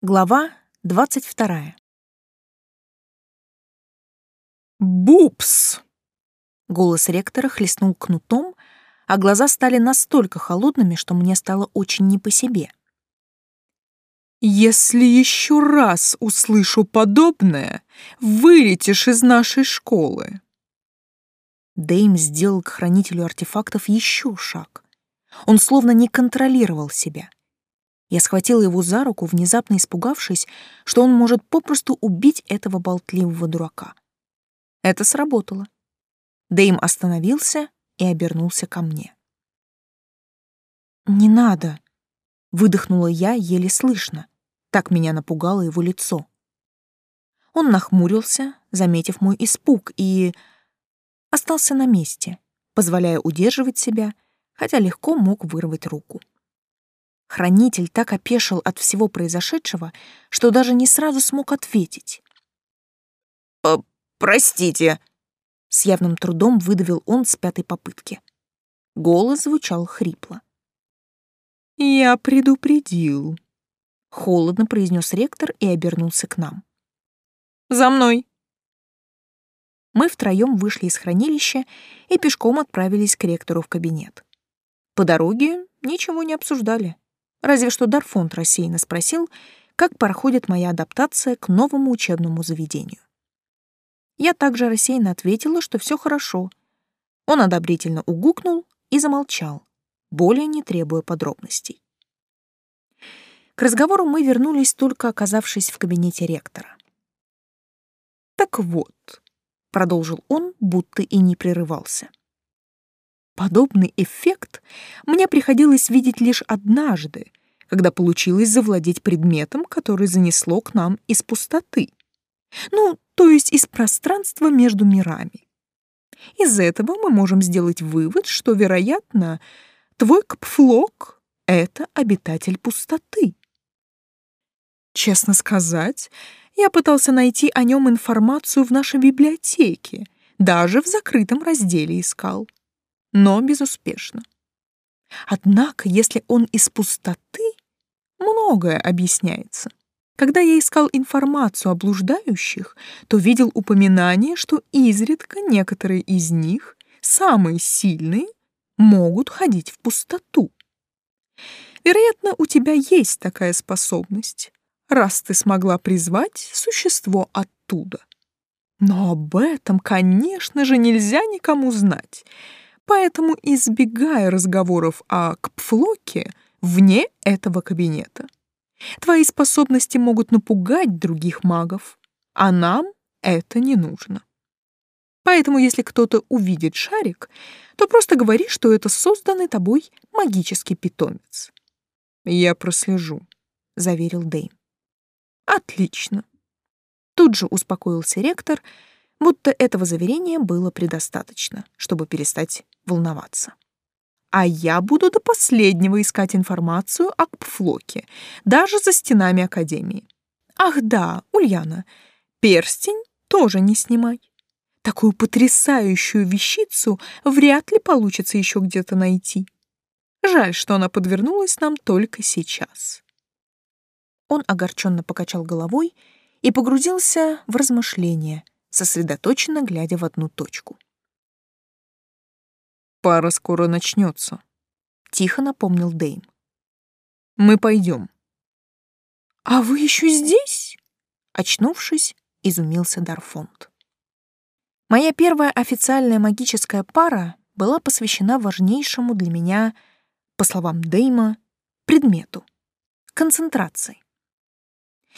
Глава двадцать вторая. «Бупс!» Голос ректора хлестнул кнутом, а глаза стали настолько холодными, что мне стало очень не по себе. «Если еще раз услышу подобное, вылетишь из нашей школы!» Дэйм сделал к хранителю артефактов еще шаг. Он словно не контролировал себя — я схватила его за руку, внезапно испугавшись, что он может попросту убить этого болтливого дурака. Это сработало. Дэйм остановился и обернулся ко мне. «Не надо», — выдохнула я еле слышно. Так меня напугало его лицо. Он нахмурился, заметив мой испуг, и остался на месте, позволяя удерживать себя, хотя легко мог вырвать руку. Хранитель так опешил от всего произошедшего, что даже не сразу смог ответить. «Э, «Простите», — с явным трудом выдавил он с пятой попытки. Голос звучал хрипло. «Я предупредил», — холодно произнес ректор и обернулся к нам. «За мной!» Мы втроем вышли из хранилища и пешком отправились к ректору в кабинет. По дороге ничего не обсуждали. Разве что Дарфонд рассеянно спросил, как проходит моя адаптация к новому учебному заведению. Я также рассеянно ответила, что все хорошо. Он одобрительно угукнул и замолчал, более не требуя подробностей. К разговору мы вернулись, только оказавшись в кабинете ректора. «Так вот», — продолжил он, будто и не прерывался. Подобный эффект мне приходилось видеть лишь однажды, когда получилось завладеть предметом, который занесло к нам из пустоты. Ну, то есть из пространства между мирами. Из этого мы можем сделать вывод, что, вероятно, твой кпфлок — это обитатель пустоты. Честно сказать, я пытался найти о нем информацию в нашей библиотеке, даже в закрытом разделе искал но безуспешно. Однако, если он из пустоты, многое объясняется. Когда я искал информацию о блуждающих, то видел упоминание, что изредка некоторые из них, самые сильные, могут ходить в пустоту. Вероятно, у тебя есть такая способность, раз ты смогла призвать существо оттуда. Но об этом, конечно же, нельзя никому знать — поэтому избегай разговоров о Кпфлоке вне этого кабинета. Твои способности могут напугать других магов, а нам это не нужно. Поэтому если кто-то увидит шарик, то просто говори, что это созданный тобой магический питомец. Я прослежу, заверил Дэйм. Отлично. Тут же успокоился ректор, будто этого заверения было предостаточно, чтобы перестать волноваться. А я буду до последнего искать информацию о Кпфлоке, даже за стенами Академии. Ах да, Ульяна, перстень тоже не снимай. Такую потрясающую вещицу вряд ли получится еще где-то найти. Жаль, что она подвернулась нам только сейчас. Он огорченно покачал головой и погрузился в размышления, сосредоточенно глядя в одну точку. Пара скоро начнется, тихо напомнил Дэйм. Мы пойдем. А вы еще здесь? Очнувшись, изумился Дарфонд. Моя первая официальная магическая пара была посвящена важнейшему для меня, по словам Дейма, предмету — концентрации.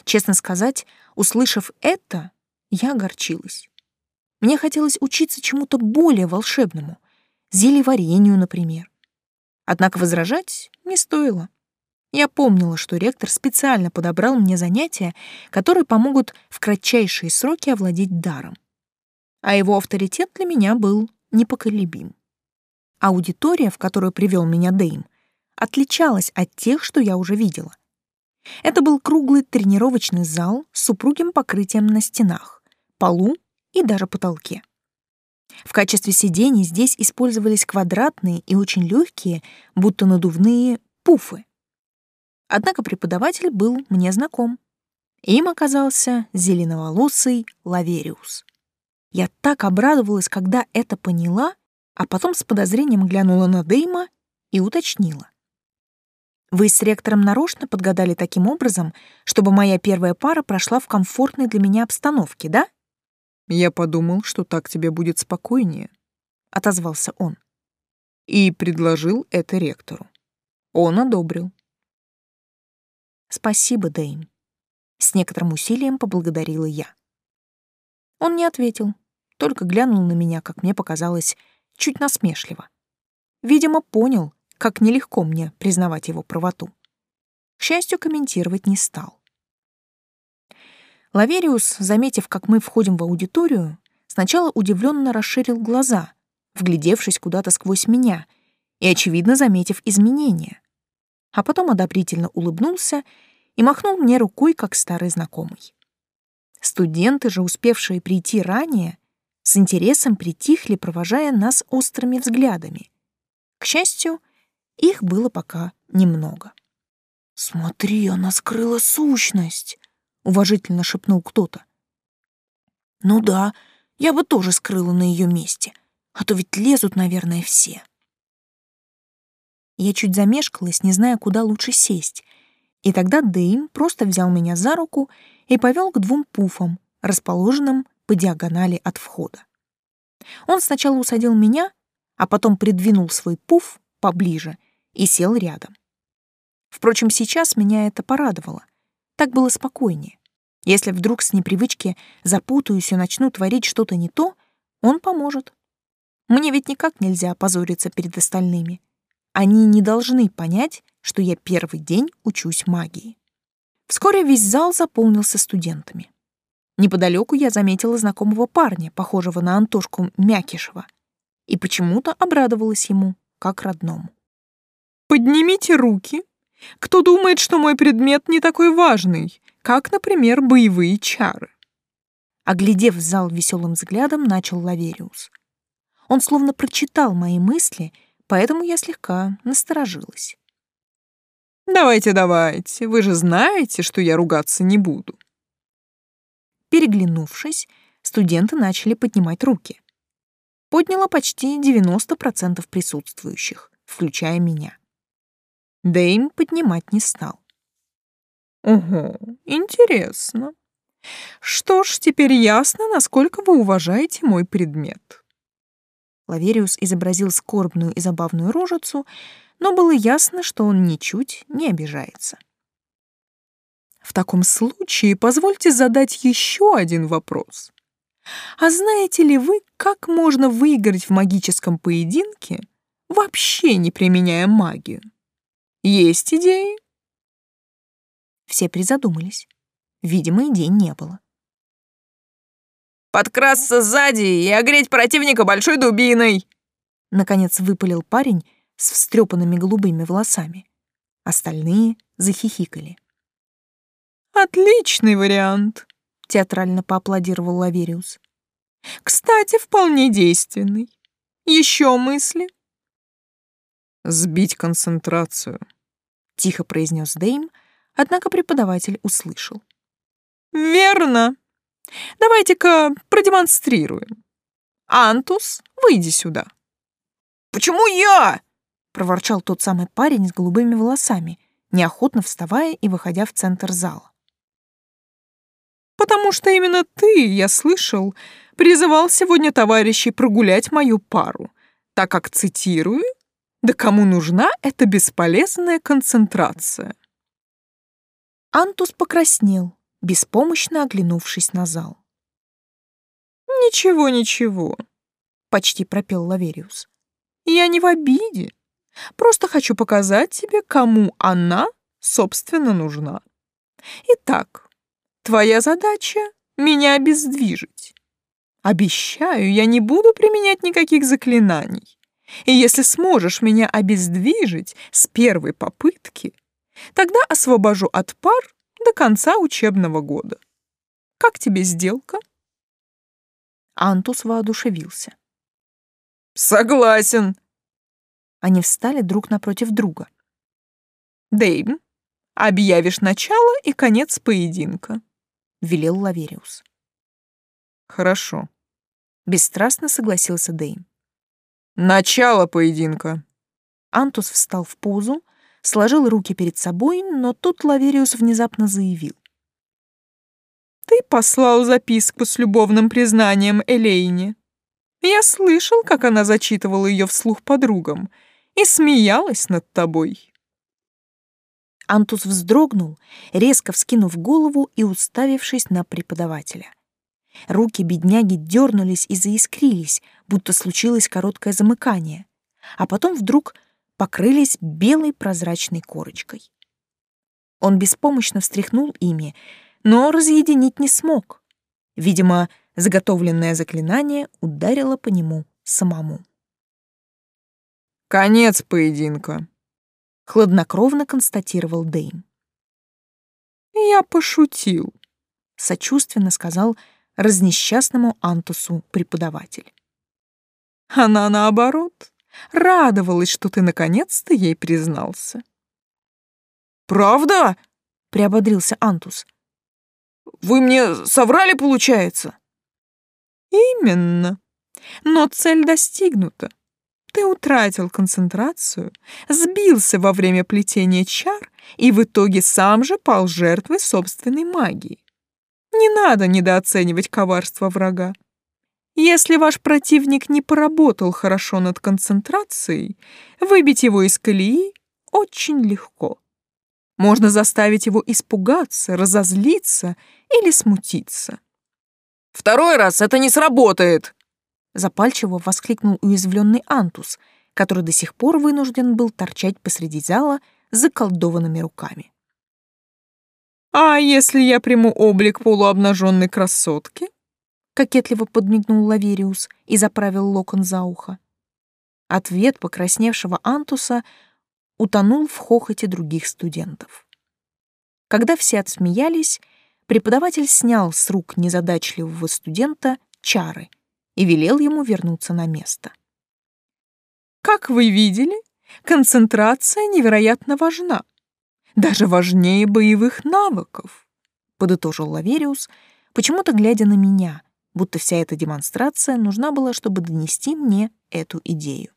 Честно сказать, услышав это, я огорчилась. Мне хотелось учиться чему-то более волшебному — зельеварению, например. Однако возражать не стоило. Я помнила, что ректор специально подобрал мне занятия, которые помогут в кратчайшие сроки овладеть даром. А его авторитет для меня был непоколебим. Аудитория, в которую привел меня Дэйм, отличалась от тех, что я уже видела. Это был круглый тренировочный зал с упругим покрытием на стенах, полу и даже потолке. В качестве сидений здесь использовались квадратные и очень легкие, будто надувные, пуфы. Однако преподаватель был мне знаком, Им оказался зеленоволосый Лавериус. Я так обрадовалась, когда это поняла, а потом с подозрением глянула на Дейма и уточнила. «Вы с ректором нарочно подгадали таким образом, чтобы моя первая пара прошла в комфортной для меня обстановке, да?» «Я подумал, что так тебе будет спокойнее», — отозвался он. И предложил это ректору. Он одобрил. «Спасибо, Дэйм», — с некоторым усилием поблагодарила я. Он не ответил, только глянул на меня, как мне показалось, чуть насмешливо. Видимо, понял, как нелегко мне признавать его правоту. К счастью, комментировать не стал. Лавериус, заметив, как мы входим в аудиторию, сначала удивленно расширил глаза, вглядевшись куда-то сквозь меня и, очевидно, заметив изменения. А потом одобрительно улыбнулся и махнул мне рукой, как старый знакомый. Студенты же, успевшие прийти ранее, с интересом притихли, провожая нас острыми взглядами. К счастью, их было пока немного. «Смотри, она скрыла сущность!» — уважительно шепнул кто-то. «Ну да, я бы тоже скрыла на ее месте, а то ведь лезут, наверное, все». Я чуть замешкалась, не зная, куда лучше сесть, и тогда Дэйм просто взял меня за руку и повел к двум пуфам, расположенным по диагонали от входа. Он сначала усадил меня, а потом придвинул свой пуф поближе и сел рядом. Впрочем, сейчас меня это порадовало. Так было спокойнее. Если вдруг с непривычки запутаюсь и начну творить что-то не то, он поможет. Мне ведь никак нельзя опозориться перед остальными. Они не должны понять, что я первый день учусь магии. Вскоре весь зал заполнился студентами. Неподалеку я заметила знакомого парня, похожего на Антошку Мякишева, и почему-то обрадовалась ему, как родному. «Поднимите руки. Кто думает, что мой предмет не такой важный, как, например, боевые чары?» Оглядев зал веселым взглядом, начал Лавериус. Он словно прочитал мои мысли, поэтому я слегка насторожилась. Давайте, давайте, вы же знаете, что я ругаться не буду. Переглянувшись, студенты начали поднимать руки. Подняло почти 90% присутствующих, включая меня. Дэйм поднимать не стал. Ого, интересно. Что ж, теперь ясно, насколько вы уважаете мой предмет. Лавериус изобразил скорбную и забавную рожицу, но было ясно, что он ничуть не обижается. В таком случае позвольте задать еще один вопрос. А знаете ли вы, как можно выиграть в магическом поединке, вообще не применяя магию? Есть идеи? Все призадумались. Видимо, идей не было. «Подкрасться сзади и огреть противника большой дубиной!» Наконец выпалил парень, с встрепанными голубыми волосами. Остальные захихикали. «Отличный вариант!» — театрально поаплодировал Лавериус. «Кстати, вполне действенный. Еще мысли?» «Сбить концентрацию», — тихо произнес Дейм, однако преподаватель услышал. «Верно. Давайте-ка продемонстрируем. Антус, выйди сюда». «Почему я?» — проворчал тот самый парень с голубыми волосами, неохотно вставая и выходя в центр зала. «Потому что именно ты, я слышал, призывал сегодня товарищей прогулять мою пару, так как, цитирую, «Да кому нужна эта бесполезная концентрация?» Антус покраснел, беспомощно оглянувшись на зал. «Ничего, ничего», — почти пропел Лавериус. «Я не в обиде. Просто хочу показать тебе, кому она, собственно, нужна. Итак, твоя задача — меня обездвижить. Обещаю, я не буду применять никаких заклинаний. И если сможешь меня обездвижить с первой попытки, тогда освобожу от пар до конца учебного года. Как тебе сделка? Антус воодушевился. Согласен, они встали друг напротив друга. «Дэйб, объявишь начало и конец поединка», — велел Лавериус. «Хорошо», — бесстрастно согласился Дейн. «Начало поединка». Антус встал в позу, сложил руки перед собой, но тут Лавериус внезапно заявил. «Ты послал записку с любовным признанием Элейне. Я слышал, как она зачитывала ее вслух подругам и смеялась над тобой». Антус вздрогнул, резко вскинув голову и уставившись на преподавателя. Руки бедняги дернулись и заискрились, будто случилось короткое замыкание, а потом вдруг покрылись белой прозрачной корочкой. Он беспомощно встряхнул ими, но разъединить не смог. Видимо, заготовленное заклинание ударило по нему самому. «Конец поединка», — хладнокровно констатировал Дейн. «Я пошутил», — сочувственно сказал разнесчастному Антусу преподаватель. Она, наоборот, радовалась, что ты наконец-то ей признался. «Правда?» — приободрился Антус. «Вы мне соврали, получается?» «Именно. Но цель достигнута. Ты утратил концентрацию, сбился во время плетения чар и в итоге сам же пал жертвой собственной магии. Не надо недооценивать коварство врага. Если ваш противник не поработал хорошо над концентрацией, выбить его из колеи очень легко. Можно заставить его испугаться, разозлиться или смутиться. «Второй раз это не сработает!» Запальчиво воскликнул уязвленный Антус, который до сих пор вынужден был торчать посреди зала с заколдованными руками. «А если я приму облик полуобнаженной красотки?» Кокетливо подмигнул Лавериус и заправил локон за ухо. Ответ покрасневшего Антуса утонул в хохоте других студентов. Когда все отсмеялись, преподаватель снял с рук незадачливого студента чары и велел ему вернуться на место. Как вы видели, концентрация невероятно важна. Даже важнее боевых навыков, подытожил Лавериус, почему-то глядя на меня, будто вся эта демонстрация нужна была, чтобы донести мне эту идею.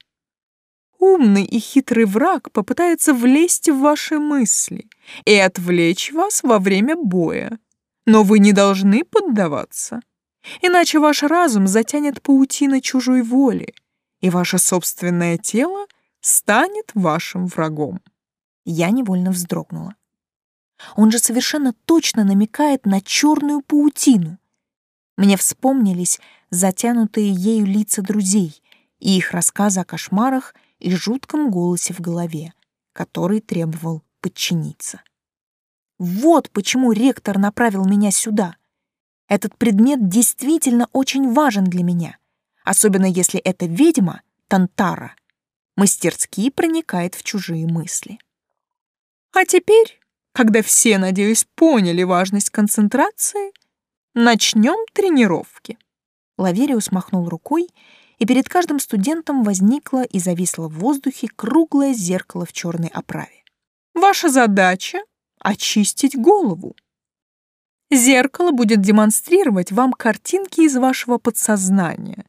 Умный и хитрый враг попытается влезть в ваши мысли и отвлечь вас во время боя. Но вы не должны поддаваться, иначе ваш разум затянет паутина чужой воли, и ваше собственное тело станет вашим врагом. Я невольно вздрогнула. Он же совершенно точно намекает на черную паутину. Мне вспомнились затянутые ею лица друзей и их рассказы о кошмарах и жутком голосе в голове, который требовал подчиниться. Вот почему ректор направил меня сюда. Этот предмет действительно очень важен для меня, особенно если эта ведьма, Тантара, мастерски проникает в чужие мысли. А теперь, когда все, надеюсь, поняли важность концентрации, начнем тренировки. Лавериус махнул рукой, и перед каждым студентом возникло и зависло в воздухе круглое зеркало в черной оправе. Ваша задача — очистить голову. Зеркало будет демонстрировать вам картинки из вашего подсознания,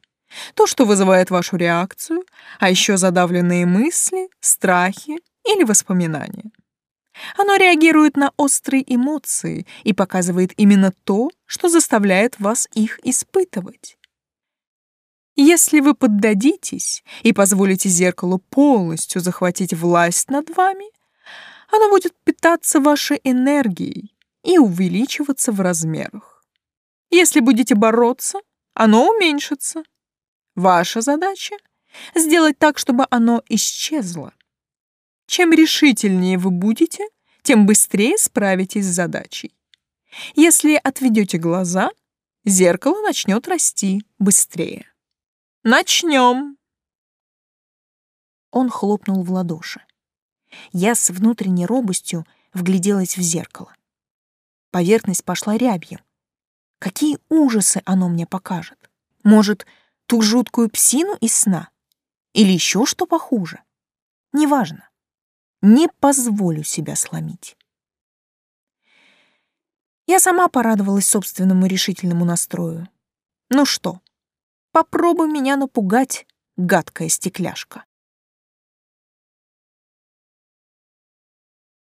то, что вызывает вашу реакцию, а еще задавленные мысли, страхи или воспоминания. Оно реагирует на острые эмоции и показывает именно то, что заставляет вас их испытывать. Если вы поддадитесь и позволите зеркалу полностью захватить власть над вами, оно будет питаться вашей энергией и увеличиваться в размерах. Если будете бороться, оно уменьшится. Ваша задача — сделать так, чтобы оно исчезло. Чем решительнее вы будете, тем быстрее справитесь с задачей. Если отведете глаза, зеркало начнет расти быстрее. Начнем. Он хлопнул в ладоши. Я с внутренней робостью вгляделась в зеркало. Поверхность пошла рябью. Какие ужасы оно мне покажет? Может, ту жуткую псину из сна? Или еще что похуже? Неважно. Не позволю себя сломить. Я сама порадовалась собственному решительному настрою. Ну что, попробуй меня напугать, гадкая стекляшка.